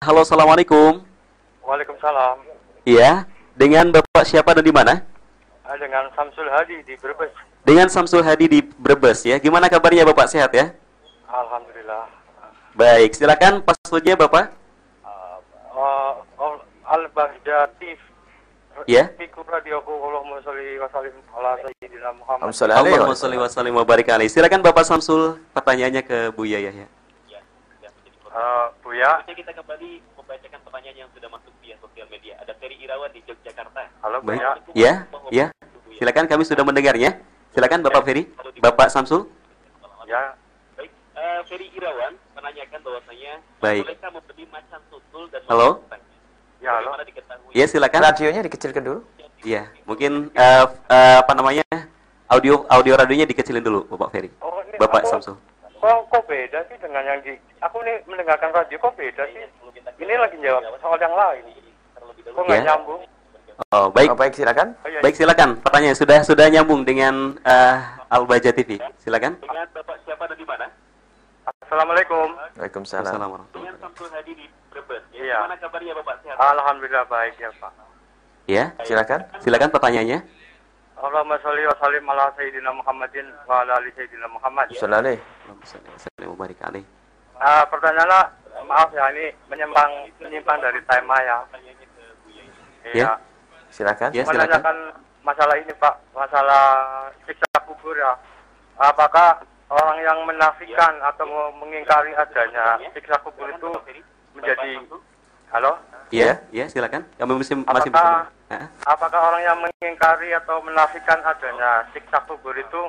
Halo, Assalamualaikum. Waalaikumsalam. Iya, dengan Bapak siapa dan di mana? Ah, Dengan Samsul Hadi di Brebes. Dengan Samsul Hadi di Brebes ya. Gimana kabarnya Bapak sehat ya? Alhamdulillah. Baik, silakan passwordnya Bapak. Uh, uh, Al-Bahjatif. Ya. Fikur radioku Allahumma sholli wa sallim ala sayyidina Muhammad. Allahumma sholli wa sallim wa barik alaihi. Silakan Bapak Samsul pertanyaannya ke Bu Yaya ya. Uh, Buya. kita kembali membacakan pertanyaan yang sudah masuk via sosial media. Ada Ferry Irawan di Yogyakarta. Halo Baik. Buya. Ya, ya. Silakan kami sudah mendengarnya. Silakan Bapak Ferry. Bapak Samsul. Ya. Baik, eh, Ferry Irawan menanyakan bahwasanya Baik. bolehkah membeli macan tutul dan Halo? Ya, halo. Ya, silakan. Radionya dikecilkan dulu. Iya, mungkin eh, eh, apa namanya? Audio audio radionya dikecilin dulu, Bapak Ferry. Oh, ini Bapak Samsul. Kok, kok beda sih dengan yang di... Aku nih mendengarkan radio kok beda sih? Ini lagi jawab soal yang lain. Kok nggak Ya. nyambung? Oh, baik. Oh, baik, silakan. Oh, iya. Baik, silakan. Pertanyaan sudah sudah nyambung dengan eh, Al-Baja TV. Silakan. Dengan Bapak siapa dan di mana? Assalamualaikum. Waalaikumsalam. Assalamualaikum. Dengan Samsul Hadi di Brebes. Ya, Iya. Gimana kabarnya Bapak sehat? Alhamdulillah baik ya Pak. Ya, Silakan. silakan pertanyaannya. Allahumma sholli wa sallim ala sayyidina Muhammadin wa ala ali sayyidina Muhammad. Sallallahu. Allahumma shalli wa sallim wa barik alaihi. Ah, pertanyaannya maaf ya ini menyimpang menyimpang dari tema ya. Ya. Iya. Silakan. Ya, silakan. Menanyakan masalah ini Pak, masalah siksa kubur ya. Apakah orang yang menafikan atau mengingkari adanya siksa kubur itu menjadi Halo? Ya, ya, silakan. Kami masih masih Apakah-. Ah, Apakah orang yang mengingkari atau menafikan adanya siksa kubur itu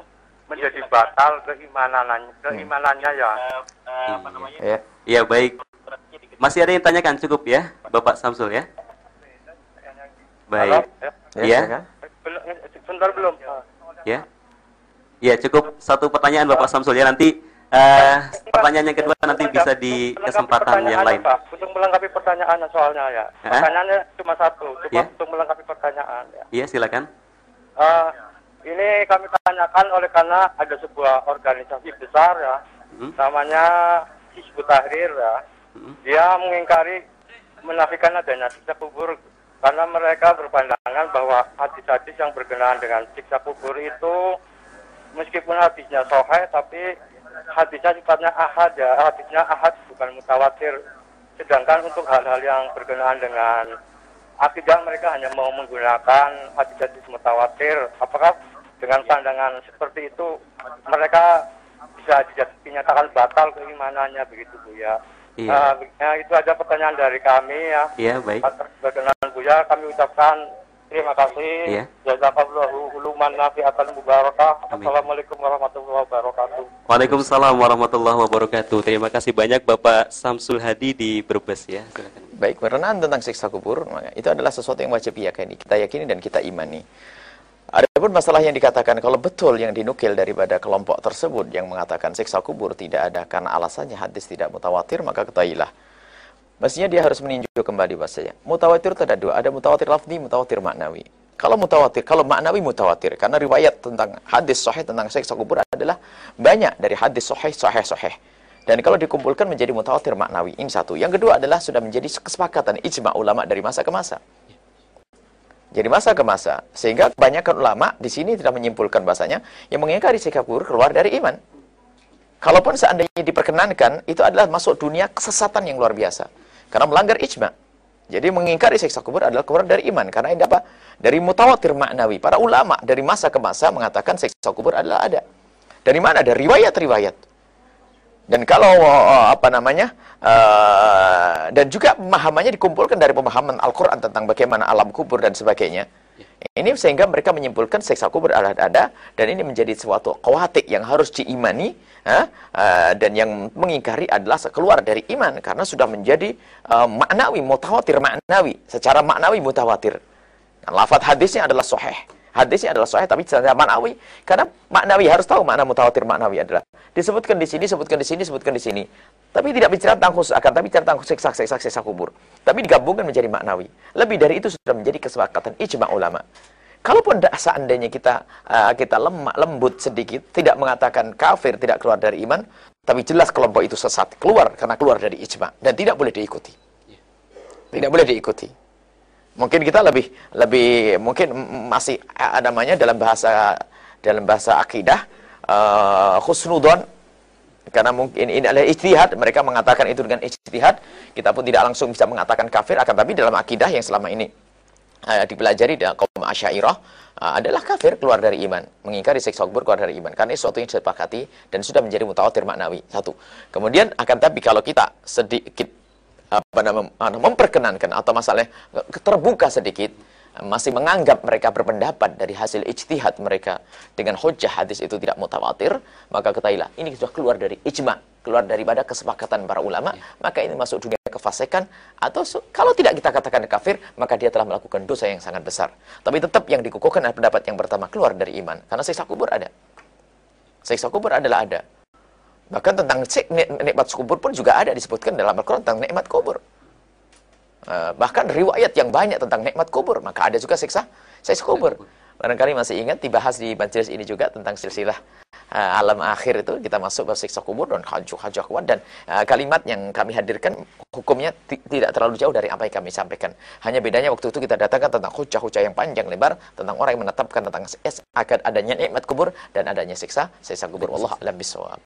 menjadi batal keimanannya, keimanannya ya? Eh, apa namanya? Ya. Iya, baik. Masih ada yang tanyakan cukup ya, Bapak Samsul ya? Halo? Baik. Ya. Ya, Ya. silakan. Belum, sebentar belum. Ya. Ya, cukup satu pertanyaan Bapak Samsul ya nanti eh, pertanyaan yang kedua nanti bisa di kesempatan yang lain. Pak. Untuk melengkapi pertanyaannya soalnya ya. Pertanyaannya cuma satu, cuma Ya. untuk melengkapi pertanyaan ya. Iya, silakan. Eh, ini kami tanyakan oleh karena ada sebuah organisasi besar ya, Hmm. namanya Hizbut Tahrir ya. Hmm. Dia mengingkari menafikan adanya siksa kubur karena mereka berpandangan bahwa hadis-hadis yang berkenaan dengan siksa kubur itu meskipun hadisnya soheh tapi hadisnya sifatnya ahad ya, hadisnya ahad bukan mutawatir. Sedangkan untuk hal-hal yang berkenaan dengan akidah mereka hanya mau menggunakan hadis-hadis mutawatir. Apakah dengan pandangan seperti itu mereka bisa dinyatakan batal keimanannya begitu Bu ya? Iya. Nah, ya, itu aja pertanyaan dari kami ya. Iya, baik. Berkenan Buya kami ucapkan terima kasih. Iya. Jazakallahu uluman nafi'atan mubarakah. Assalamualaikum warahmatullahi wabarakatuh. Waalaikumsalam warahmatullahi wabarakatuh. Terima kasih banyak Bapak Samsul Hadi di Brebes ya. Silakan. Baik, berkenaan tentang siksa kubur, maka itu adalah sesuatu yang wajib diyakini. Kita yakini dan kita imani. Adapun masalah yang dikatakan kalau betul yang dinukil daripada kelompok tersebut yang mengatakan siksa kubur tidak ada karena alasannya hadis tidak mutawatir, maka ketahuilah. Mestinya dia harus meninjau kembali bahasanya. Mutawatir itu ada dua, ada mutawatir lafzi, mutawatir maknawi. Kalau mutawatir, kalau maknawi mutawatir, karena riwayat tentang hadis sahih tentang siksa kubur adalah banyak dari hadis sahih, sahih, sahih. Dan kalau dikumpulkan menjadi mutawatir maknawi. Ini satu. Yang kedua adalah sudah menjadi kesepakatan ijma ulama dari masa ke masa. Jadi masa ke masa. Sehingga kebanyakan ulama di sini tidak menyimpulkan bahasanya yang mengingkari sikap kubur keluar dari iman. Kalaupun seandainya diperkenankan, itu adalah masuk dunia kesesatan yang luar biasa. Karena melanggar ijma. Jadi mengingkari siksa kubur adalah keluar dari iman. Karena ini apa? Dari mutawatir maknawi. Para ulama dari masa ke masa mengatakan siksa kubur adalah ada. Dari mana? Dari riwayat-riwayat. Dan kalau uh, apa namanya uh, dan juga pemahamannya dikumpulkan dari pemahaman Al-Quran tentang bagaimana alam kubur dan sebagainya. Ini sehingga mereka menyimpulkan siksa kubur adalah ada dan ini menjadi suatu kawatik yang harus diimani ha? Dan yang mengingkari adalah keluar dari iman karena sudah menjadi uh, maknawi mutawatir maknawi secara maknawi mutawatir. Nah, lafadz hadisnya adalah sahih. Hadisnya adalah sahih tapi secara maknawi. Karena maknawi harus tahu makna mutawatir maknawi adalah. Disebutkan di sini, sebutkan di sini, sebutkan di sini. Tapi tidak bicara tentang khusus akan, tapi bicara tentang siksa, siksa, siksa kubur. Tapi digabungkan menjadi maknawi. Lebih dari itu sudah menjadi kesepakatan ijma ulama. Kalaupun seandainya kita uh, kita lemah, lembut sedikit, tidak mengatakan kafir, tidak keluar dari iman, tapi jelas kelompok itu sesat, keluar karena keluar dari ijma dan tidak boleh diikuti. Tidak boleh diikuti. Mungkin kita lebih lebih mungkin masih ada namanya dalam bahasa dalam bahasa akidah uh, husnudon karena mungkin ini adalah ijtihad. Mereka mengatakan itu dengan ijtihad. Kita pun tidak langsung bisa mengatakan kafir akan tapi dalam akidah yang selama ini uh, dipelajari dalam kaum asyairah uh, adalah kafir keluar dari iman. Mengingkari siksa kubur keluar dari iman. Karena sesuatu yang disepakati dan sudah menjadi mutawatir maknawi. Satu. Kemudian akan tapi kalau kita sedikit apa namanya memperkenankan atau masalahnya terbuka sedikit masih menganggap mereka berpendapat dari hasil ijtihad mereka dengan hujah hadis itu tidak mutawatir, maka ketahuilah ini sudah keluar dari ijma, keluar daripada kesepakatan para ulama, ya. maka ini masuk dunia kefasikan atau kalau tidak kita katakan kafir, maka dia telah melakukan dosa yang sangat besar. Tapi tetap yang dikukuhkan adalah pendapat yang pertama keluar dari iman, karena siksa kubur ada. Siksa kubur adalah ada. Bahkan tentang nikmat kubur pun juga ada disebutkan dalam Al-Quran tentang nikmat kubur. Uh, bahkan riwayat yang banyak tentang nikmat kubur, maka ada juga siksa siksa kubur. Barangkali masih ingat dibahas di majelis ini juga tentang silsilah uh, alam akhir itu kita masuk ke siksa kubur dan hajj hajj kuat dan uh, kalimat yang kami hadirkan hukumnya tidak terlalu jauh dari apa yang kami sampaikan. Hanya bedanya waktu itu kita datangkan tentang hujah-hujah yang panjang lebar tentang orang yang menetapkan tentang akan adanya nikmat kubur dan adanya siksa siksa kubur. Allah alam bisawab.